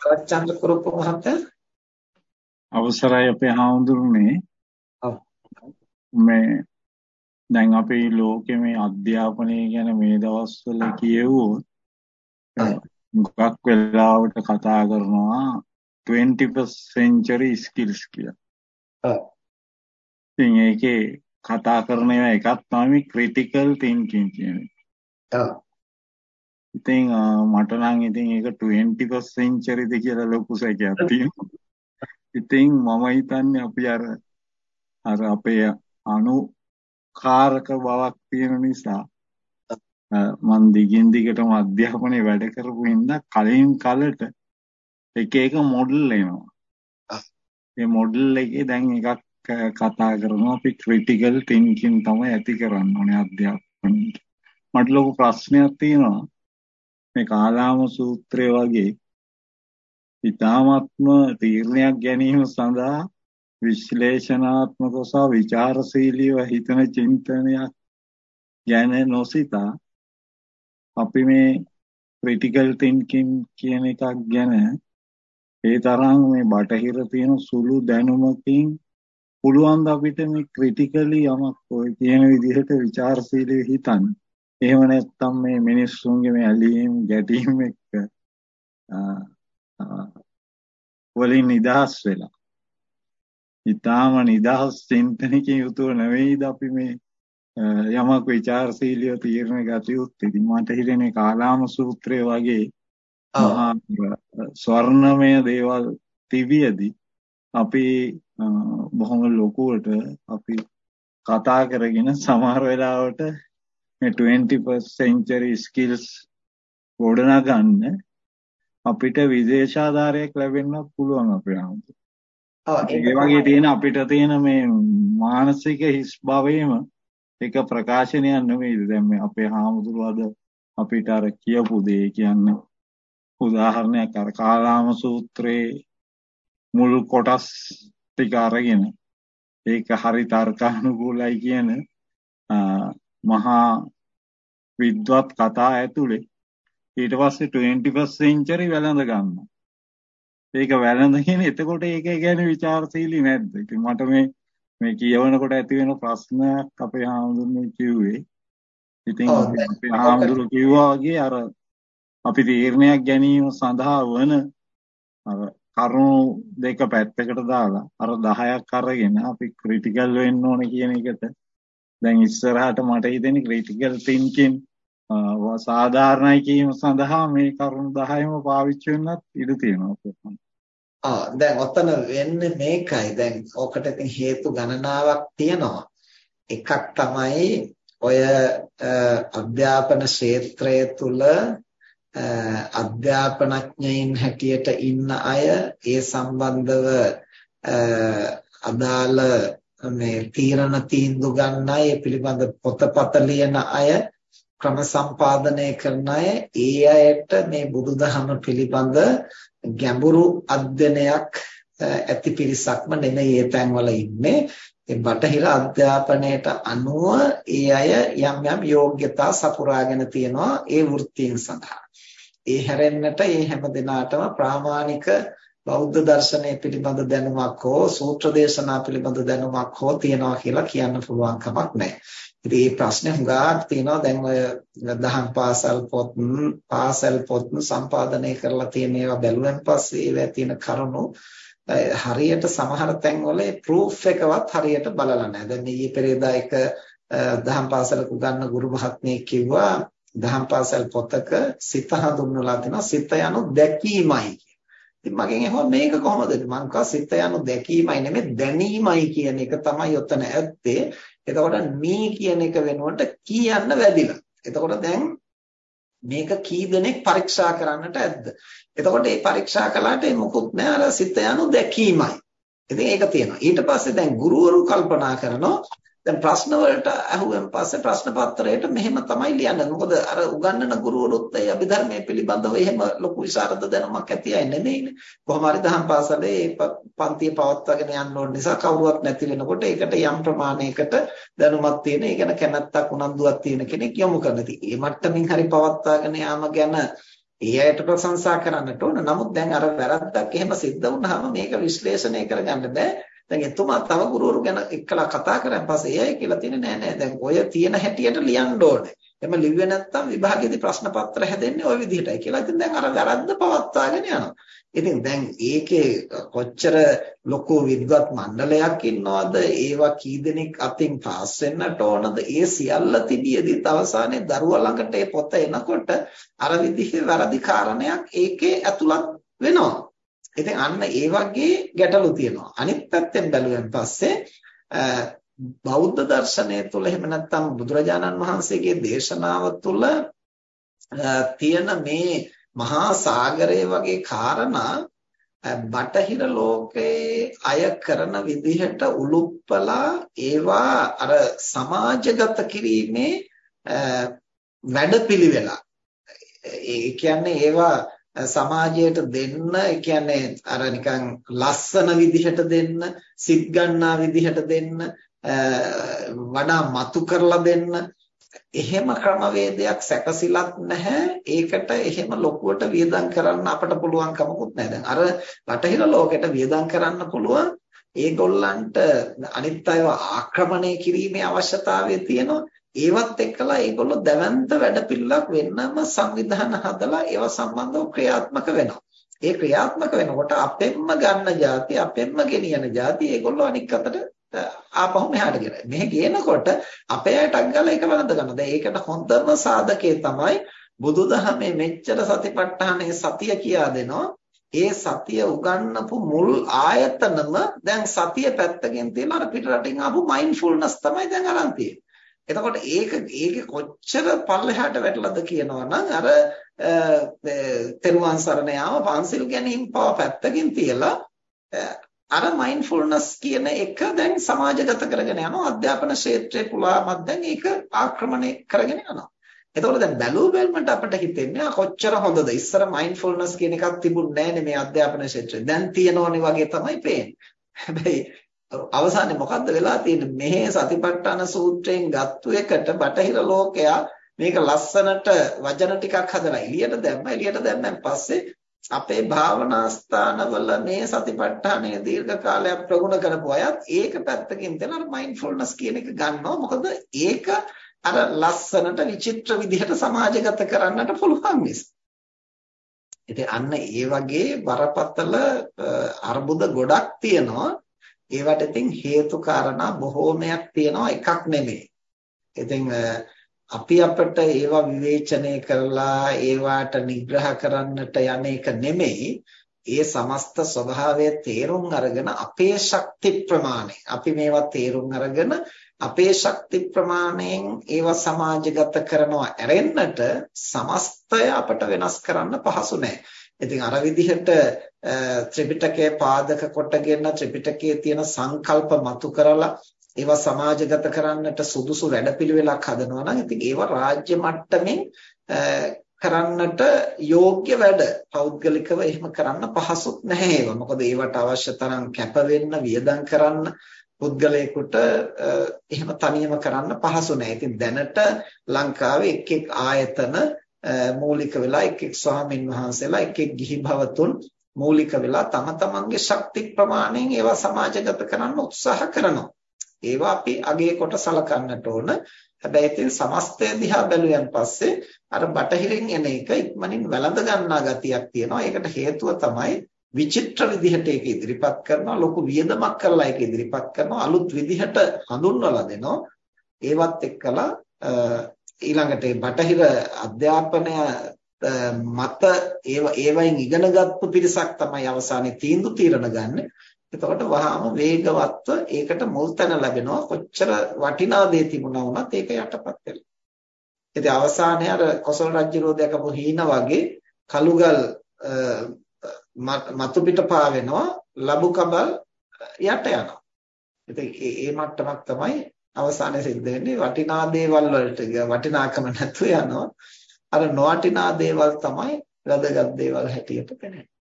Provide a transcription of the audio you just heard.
කච්චන්ද කුරුප්ප මහත්තයා? අවසරයි අපේ හාමුදුරනේ මේ දැන් අපේ ලෝකේ මේ අධ්‍යාපනය ගැන මේ දවස්වල කියවුවොත් ගොඩක් වෙලාවට කතා කරනවා 21st century skills කියලා. ඉතින් ඒකේ කතා කරන ඒවා එකක් තමයි critical thinking කියන්නේ. ඔව්. ඉතින් මට නම් ඉතින් ඒක 21st century ද කියලා ලොකු සැකයක් තියෙනවා. ඉතින් මම හිතන්නේ අපි අර අර අපේ අනුකාරක බවක් තියෙන නිසා මම දිගින් දිගටම අධ්‍යාපනයේ වැඩ කරපු හින්දා කලින් කලට එක එක මොඩල් එනවා. ඒ මොඩල් එකේ දැන් එකක් කතා කරනවා අපි ක්‍රිටිකල් තින්කින් තමයි ඇති කරන්න ඕනේ අධ්‍යාපනයේ. මට ලොකු ප්‍රශ්නයක් තියෙනවා. මේ කාලාම සූත්‍රය වගේ ඊ타ත්ම තීරණයක් ගැනීම සඳහා විශ්ලේෂණාත්මකව සහ ਵਿਚාරශීලීව හිතන චින්තනයක් ගැන නොසිතා අපි මේ ක්‍රිටිකල් තින්කින් කියන එකක් ගැන ඒ තරම් මේ බටහිර තියෙන සුළු දැනුමකින් පුළුවන් ද අපිට මේ ක්‍රිටිකලි යමක් ඔය කියන විදිහට ਵਿਚාරශීලීව හිතන්න. එහෙම නැත්නම් මේ මිනිස්සුන්ගේ මේ ඇලීම් ගැටීම් එක්ක වලින් නිදහස් වෙලා ඊටාම නිදහස් චින්තනකින් යුතුව නෙවෙයිද අපි මේ යමක් ਵਿਚාරශීලීව තීරණ ගත යුත්තේ. ඉතින් මට හිතෙන්නේ කාලාම සූත්‍රය වගේ ස්වර්ණමය දේවල් තිබියදී අපි බොහොම ලොකුවට අපි කතා කරගෙන සමහර වෙලාවට මේ 21st century skills ගොඩනගා ගන්න අපිට විදේශාධාරයක් ලැබෙන්නත් පුළුවන් අපේ ආමතු. ඒ වගේ තියෙන අපිට තියෙන මේ මානසික හිස් භවයේම එක ප්‍රකාශනයක් නෙමෙයිද දැන් මේ අපේ හාමුදුරුවෝ අද අපිට අර කියපු දේ කියන්නේ උදාහරණයක් අර කාලාම සූත්‍රයේ මුල් කොටස් ටික අරගෙන ඒක හරි තර්කානුකූලයි කියන මහා විද්වත් කතා ඇතුලේ ඊට පස්සේ 21st century වැළඳ ගන්නවා. ඒක වැළඳගෙන එතකොට ඒක ගැන ਵਿਚාරශීලී නැද්ද? ඉතින් මට මේ මේ කියවනකොට ඇති වෙන ප්‍රශ්නයක් අපේ හාමුදුරුවෝ කිව්වේ. ඉතින් අපේ හාමුදුරුවෝ කිව්වා වගේ අර අපි තීරණයක් ගැනීම සඳහා වන අර කරුණු දෙක පැත්තකට දාලා අර 10ක් අරගෙන අපි ක්‍රිටිකල් වෙන්න ඕන කියන එකට දැන් ඉස්සරහට මට හිතෙන්නේ ක්‍රිටිකල් තින්කින් සාධාරණයි කීම සඳහා මේ කරුණු 10ම පාවිච්චි වෙන්නත් ඉඩ තියෙනවා ආ දැන් ඔතන වෙන්නේ මේකයි. දැන් ඔකට ඉතින් හේතු ගණනාවක් තියෙනවා. එකක් තමයි ඔය අධ්‍යාපන ක්ෂේත්‍රය තුල අධ්‍යාපනඥයින් හැටියට ඉන්න අය ඒ සම්බන්ධව අදාළ මේ තීරණ තීන්දුව ගන්න අය පිළිබඳ පොතපත ලියන අය ක්‍රම සම්පාදනය කරන අය ඒ අයට මේ බුදුදහම පිළිබඳ ගැඹුරු අධ්‍යයනයක් ඇති පිරිසක්ම නෙමෙයි ඒ තැන්වල ඉන්නේ ඒ බටහිර අධ්‍යාපනයට අනුව ඒ අය යම් යම් යෝග්‍යතා සපුරාගෙන තියෙනවා ඒ වෘත්තීන් සඳහා. ඒ හැරෙන්නට ඒ හැම දිනාටම ප්‍රාමාණික බෞද්ධ දර්ශනය පිළිබඳ දැනුමක් හෝ සූත්‍ර දේශනා පිළිබඳ දැනුමක් හෝ තියනවා කියලා කියන්න පුළුවන් කමක් නැහැ. ඉතින් මේ ප්‍රශ්නේ හුඟක් තියෙනවා දැන් ඔය දහම් පාසල් පොත් පාසල් පොත් සම්පාදනය කරලා තියෙන ඒවා බැලුවෙන් පස්සේ ඒවා තියෙන කරුණු හරියට සමහර තැන්වල ප්‍රූෆ් එකවත් හරියට බලලා නැහැ. දැන් ඊයේ පෙරේදා එක දහම් පාසලක උගන්න ගුරු මහත්මිය කිව්වා දහම් පාසල් පොතක සිත හඳුන්වලා තිනවා සිත යනු දැකීමයි ඉතින් මගෙන් අහුවා මේක කොහොමද මං කව සිත යනු දැකීමයි නෙමෙයි දැනීමයි කියන එක තමයි ඔතන ඇත්තේ එතකොට මේ කියන එක වෙනුවට කියන්න වැඩිලා. එතකොට දැන් මේක කී දෙනෙක් පරීක්ෂා කරන්නට ඇද්ද? එතකොට මේ පරීක්ෂා කළාට මොකුත් නෑ අර සිත යනු දැකීමයි. ඉතින් ඒක තියෙනවා. ඊට පස්සේ දැන් ගුරුවරු කල්පනා කරනවා දැන් ප්‍රශ්න වලට අහුවෙන් පස්සේ ප්‍රශ්න පත්‍රයට මෙහෙම තමයි ලියන්නේ. මොකද අර උගන්වන ගුරුවරුත් ඒ අභිධර්මයේ පිළිබඳව එහෙම ලොකු විශාරද දැනුමක් ඇති අය නෙමෙයිනේ. කොහොම හරි දහම් පාසලේ පන්තිය පවත්වාගෙන යන්න ඕන නිසා කවුරුවත් නැති වෙනකොට ඒකට යම් ප්‍රමාණයකට දැනුමක් තියෙන, ඒ ගැන කැමැත්තක් උනන්දුවක් තියෙන කෙනෙක් යොමු කරනවා. ඉතින් මේ මට්ටමින් හරි පවත්වාගෙන යාම ගැන ඒ අයට ප්‍රශංසා කරන්නට ඕන. නමුත් දැන් අර වැරද්දක් එහෙම සිද්ධ වුණාම මේක විශ්ලේෂණය කරගන්න බෑ. දැන් එතුමා තව ගුරුවරු ගැන එක්කලා කතා කරන් පස්සේ එයයි කියලා තියෙන්නේ නෑ නෑ දැන් ඔය තියෙන හැටියට ලියන්න ඕනේ. එම ලිව්වේ නැත්නම් විභාගෙදී ප්‍රශ්න පත්‍ර හැදෙන්නේ ওই විදිහටයි කියලා. ඉතින් දැන් අර වැරද්ද පවත්වාගෙන යනවා. ඉතින් දැන් ඒකේ කොච්චර ලොකු විද්වත් මණ්ඩලයක් ඉන්නවද? ඒවා කී දෙනෙක් අතින් පාස් වෙන්නට ඕනද? ඒ සියල්ල තිබියදී අවසානයේ දරුවා ළඟට ඒ පොත එනකොට අර විදිහේ වැරදි කාරණයක් ඒකේ ඇතුළත් වෙනවා. ඉතින් අන්න ඒ වගේ ගැටලු තියෙනවා. අනිත් පැත්තෙන් බැලුවෙන් පස්සේ බෞද්ධ දර්ශනය තුළ එහෙම නැත්නම් බුදුරජාණන් වහන්සේගේ දේශනාව තුළ තියෙන මේ මහා සාගරය වගේ කාරණා බටහිර ලෝකයේ අය කරන විදිහට උලුප්පලා ඒවා අර සමාජගත කිරීමේ වැඩපිළිවෙලක් ඒ කියන්නේ ඒවා සමාජයට දෙන්න ඒ කියන්නේ අර නිකන් ලස්සන විදිහට දෙන්න සිත් ගන්නා විදිහට දෙන්න වඩා මතු කරලා දෙන්න. එහෙම ක්‍රමවේදයක් සැකසিলাත් නැහැ. ඒකට එහෙම ලොකුවට වියදම් කරන්න අපට පුළුවන් කමකුත් නැහැ. දැන් අර බටහිර ලෝකෙට වියදම් කරන්න පුළුවන්. ඒගොල්ලන්ට අනිත් අයව ආක්‍රමණය කිරීමේ අවශ්‍යතාවය තියෙනවා. ඒවත් එක්කලා ඒගොල්ලෝ දැවැන්ත වැඩපිළිවෙලක් වෙන්නම සංවිධාන හදලා ඒව සම්බන්ධව ක්‍රියාත්මක වෙනවා. ඒ ක්‍රියාත්මක වෙනකොට අපෙන්ම ගන්න જાති අපෙන්ම ගෙනියන જાති ඒගොල්ලෝ අනික් අතට ආපහු මෙහාට ගෙනයි. මෙහෙ ගේනකොට අපේ අයටක් ගාලා ඒක වළඳ ගන්නවා. දැන් ඒකට හොඳම සාධකේ තමයි බුදුදහමේ මෙච්චර සතිපට්ඨානයේ සතිය කියා දෙනවා. ඒ සතිය උගන්වපු මුල් ආයතනම දැන් සතිය පැත්තකින් තියලා අර පිට රටින් ආපු මයින්ඩ්ෆුල්නස් තමයි දැන් අරන් තියෙන්නේ. එතකොට ඒක ඒකේ කොච්චර පල්ලෙහාට වැටලාද කියනවනම් අර තෙරුවන් සරණ යාම පන්සිල් ගැනීම පව පැත්තකින් තියලා අර මයින්ඩ්ෆුල්නස් කියන එක දැන් සමාජගත කරගෙන යනවා අධ්‍යාපන ක්ෂේත්‍රයේ පුලාමත් දැන් ඒක ආක්‍රමණය කරගෙන යනවා. එතකොට දැන් බැලුව බැලමට අපිට හිතෙන්නේ කොච්චර හොඳද ඉස්සර මයින්ඩ්ෆුල්නස් කියන එකක් තිබුණේ නැහැ මේ අධ්‍යාපන ක්ෂේත්‍රයේ. දැන් තියෙනවනේ වගේ තමයි පේන්නේ. හැබැයි අවසානයේ මොකද්ද වෙලා තියෙන්නේ? මෙහි සතිපට්ඨාන සූත්‍රයෙන් ගත්තු එකට බටහිර ලෝකයා මේක ලස්සනට වචන ටිකක් හදලා එළියට දැම්මා. එළියට දැම්මන් පස්සේ අපේ භාවනා ස්ථානවල මේ සතිපට්ඨානය දීර්ඝ කාලයක් ප්‍රගුණ කරපු අයත් ඒක පැත්තකින් දෙන අර මයින්ඩ්ෆුල්නස් කියන එක ගන්නවා. මොකද ඒක අර ලස්සනට විචිත්‍ර විදිහට සමාජගත කරන්නට පුළුවන් නිසා ඉතින් අන්න ඒ වගේ බරපතල අර්බුද ගොඩක් තියෙනවා. ඒවට ඉතින් හේතු කාරණා බොහෝමයක් තියෙනවා එකක් නෙමෙයි. ඉතින් අපි අපිට ඒවා විවේචනය කරලා ඒවාට නිග්‍රහ කරන්නට යන එක නෙමෙයි ඒ සමස්ත ස්වභාවය තේරුම් අරගෙන අපේ ශක්ති ප්‍රමාණය අපි මේවා තේරුම් අරගෙන අපේ ශක්ති ප්‍රමාණයෙන් ඒවා සමාජගත කරනවා ඇරෙන්නට සමස්තය අපට වෙනස් කරන්න පහසු නැහැ. ඉතින් අර විදිහට ත්‍රිපිටකය පාදක කොටගෙන ත්‍රිපිටකයේ තියෙන සංකල්ප මතු කරලා ඒවා සමාජගත කරන්නට සුදුසු වැඩපිළිවෙලක් හදනවා නම් ඉතින් ඒවා රාජ්‍ය මට්ටමින් කරන්නට යෝග්‍ය වැඩ පෞද්ගලිකව එහෙම කරන්න පහසුත් නැහැ ඒවා. මොකද ඒවට අවශ්‍ය තරම් කැප වෙන්න, වියදම් කරන්න පුද්ගලයෙකුට එහෙම තනියම කරන්න පහසු නැහැ. ඉතින් දැනට ලංකාවේ එක් එක් ආයතන මූලික වෙලා එක් එක් ස්වාමින් වහන්සේලා එක් එක් ගිහි භවතුන් මූලික වෙලා තම තමන්ගේ ශක්ති ප්‍රමාණයෙන් ඒවා සමාජගත කරන්න උත්සාහ කරනවා. ඒවා අපි අගේ කොට සලකන්නට ඕන. හැබැයි ඉතින් සමස්තය දිහා බැලුවෙන් පස්සේ අර බටහිරින් එන එක ඉක්මනින් වැළඳ ගන්නා ගතියක් තියෙනවා. ඒකට හේතුව තමයි විචිත්‍ර විදිහට ඒක ඉදිරිපත් කරනවා ලොකු වියදමක් කරලා ඒක ඉදිරිපත් කරනවා අලුත් විදිහට හඳුන්වලා දෙනවා ඒවත් එක්කලා ඊළඟට බටහිර අධ්‍යාපනය මත ඒව ඒවයින් ඉගෙනගත්තු පිරිසක් තමයි අවසානයේ තීන්දුව తీරන ගන්න. එතකොට වහාම වේගවත්ව ඒකට මුල් තැන ලැබෙනවා. කොච්චර වටිනා දේ තිබුණා වුණත් ඒක යටපත් වෙනවා. ඉතින් අවසානයේ අර කොසල් රජුරෝ දැකපු හීන වගේ කළුගල් මතු පිට පාවෙනවා ලබු කබල් යට යනවා. ඉතින් ඒ මට්ටමක් තමයි අවසානයේ සිද්ධ වෙන්නේ වටිනා දේවල් වලට වටිනාකම නැතුව යනවා. අර නොවටිනා දේවල් තමයි වැදගත් දේවල් හැටියට පෙනෙන්නේ.